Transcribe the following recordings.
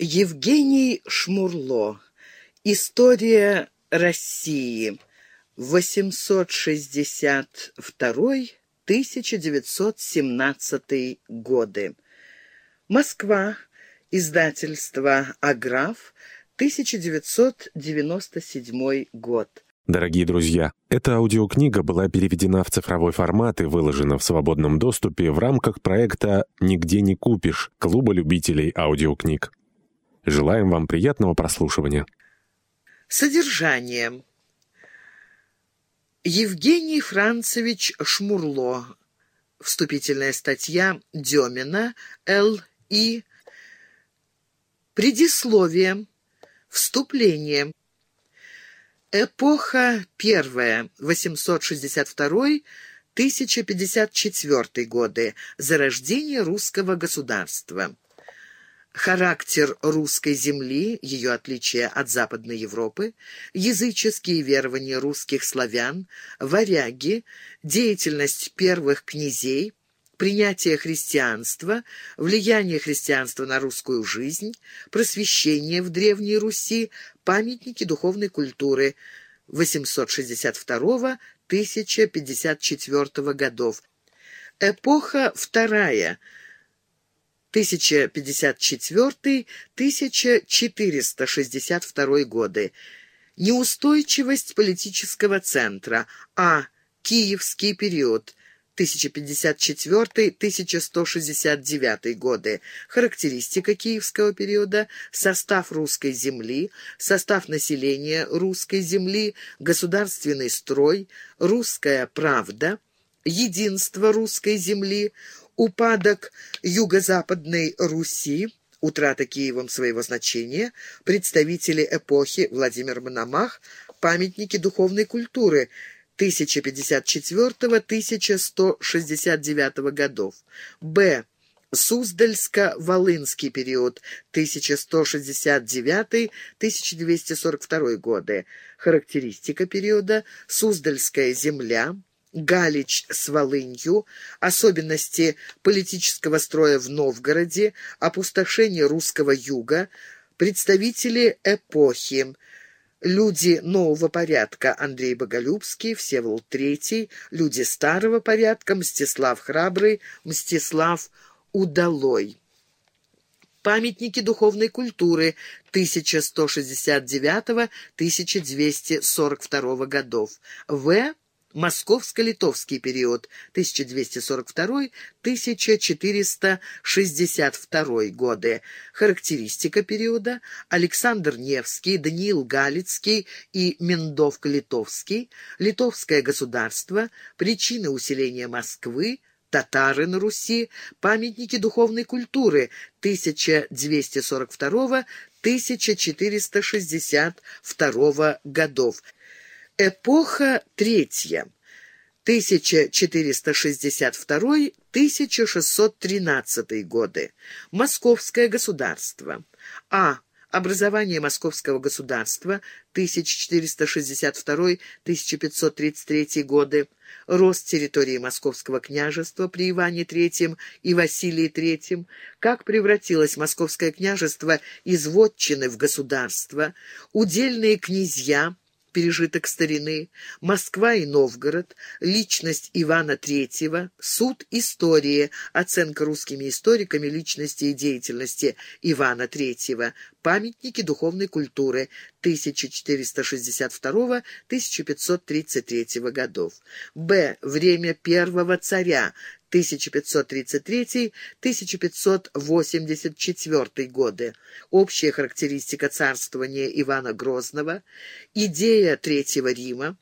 Евгений Шмурло. История России. 862-1917 годы. Москва. Издательство «Аграф», 1997 год. Дорогие друзья, эта аудиокнига была переведена в цифровой формат и выложена в свободном доступе в рамках проекта «Нигде не купишь» Клуба любителей аудиокниг. Желаем вам приятного прослушивания. Содержание. Евгений Францевич Шмурло. Вступительная статья Демина, Л.И. Предисловие. Вступление. Эпоха первая, 862-1054 годы. Зарождение русского государства. Характер русской земли, ее отличие от Западной Европы, языческие верования русских славян, варяги, деятельность первых князей, принятие христианства, влияние христианства на русскую жизнь, просвещение в Древней Руси, памятники духовной культуры 862-1054 годов. Эпоха вторая – 1054-1462 годы. Неустойчивость политического центра. А. Киевский период. 1054-1169 годы. Характеристика киевского периода, состав русской земли, состав населения русской земли, государственный строй, русская правда, единство русской земли, упадок юго-западной Руси, утрата Киевом своего значения, представители эпохи Владимир Мономах, памятники духовной культуры 1054-1169 годов. Б. Суздальско-Волынский период 1169-1242 годы. Характеристика периода Суздальская земля, Галич с Волынью, особенности политического строя в Новгороде, опустошение русского юга, представители эпохи, люди нового порядка Андрей Боголюбский, Всеволод III, люди старого порядка Мстислав Храбрый, Мстислав Удалой. Памятники духовной культуры 1169-1242 годов. В. Московско-литовский период 1242-1462 годы. Характеристика периода Александр Невский, Даниил Галицкий и Мендовко-Литовский, Литовское государство, причины усиления Москвы, татары на Руси, памятники духовной культуры 1242-1462 годов. Эпоха третья. 1462-1613 годы. Московское государство. А. Образование Московского государства 1462-1533 годы. Рост территории Московского княжества при Иване III и Василии III. Как превратилось Московское княжество из вотчины в государство. Удельные князья – пережиток старины, Москва и Новгород, личность Ивана III, суд истории, оценка русскими историками личности и деятельности Ивана III, памятники духовной культуры 1462-1533 годов. Б. Время первого царя 1533-1584 годы. Общая характеристика царствования Ивана Грозного. Идея Третьего Рима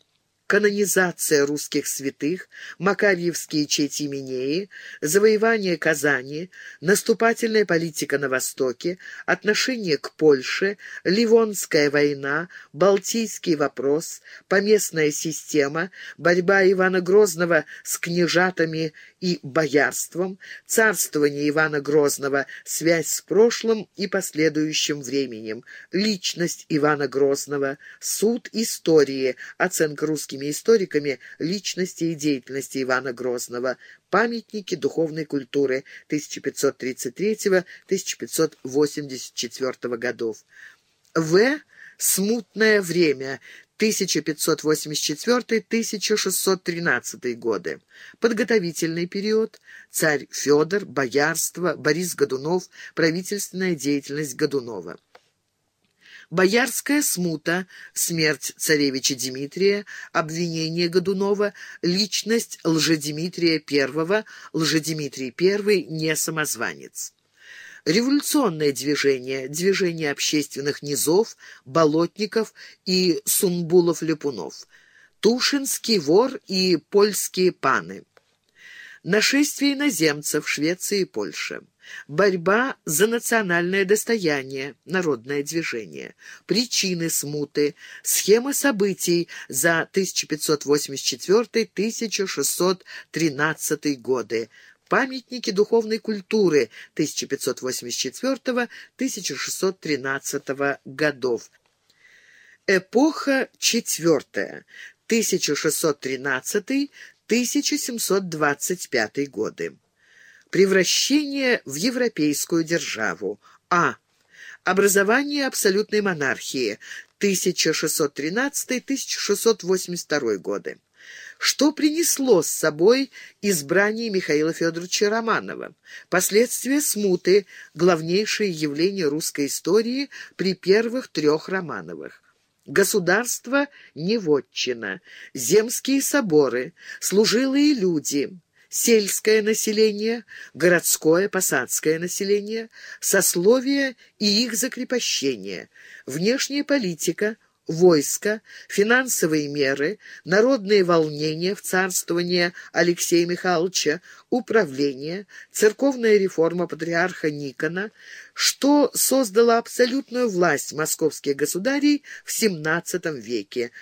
канонизация русских святых, Макарьевские четименеи, завоевание Казани, наступательная политика на Востоке, отношение к Польше, Ливонская война, Балтийский вопрос, поместная система, борьба Ивана Грозного с княжатами и боярством, царствование Ивана Грозного, связь с прошлым и последующим временем, личность Ивана Грозного, суд истории, оценка русскими историками личности и деятельности Ивана Грозного, памятники духовной культуры 1533-1584 годов. В. Смутное время 1584-1613 годы. Подготовительный период. Царь Федор, боярство, Борис Годунов, правительственная деятельность Годунова. Боярская смута, смерть царевича Дмитрия, обвинение Годунова, личность Лжедимитрия I, Лжедимитрий I не самозванец. Революционное движение, движение общественных низов, болотников и сумбулов-ляпунов, Тушинский вор и польские паны. Нашествие иноземцев Швеции и Польше. Борьба за национальное достояние, народное движение. Причины смуты. Схема событий за 1584-1613 годы Памятники духовной культуры 1584-1613 годов. Эпоха четвертая. 1613-1725 годы. Превращение в европейскую державу. А. Образование абсолютной монархии 1613-1682 годы что принесло с собой избрание Михаила Федоровича Романова. Последствия смуты – главнейшее явление русской истории при первых трех Романовых. Государство – невотчина, земские соборы, служилые люди – сельское население, городское посадское население, сословие и их закрепощение, внешняя политика, войско, финансовые меры, народные волнения в царствование Алексея Михайловича, управление, церковная реформа патриарха Никона, что создало абсолютную власть московских государей в XVII веке,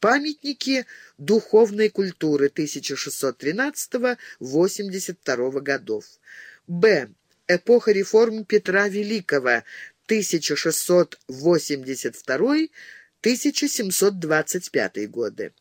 памятники духовной культуры 1613-82 годов. Б. Эпоха реформ Петра Великого 1682 1725 годы.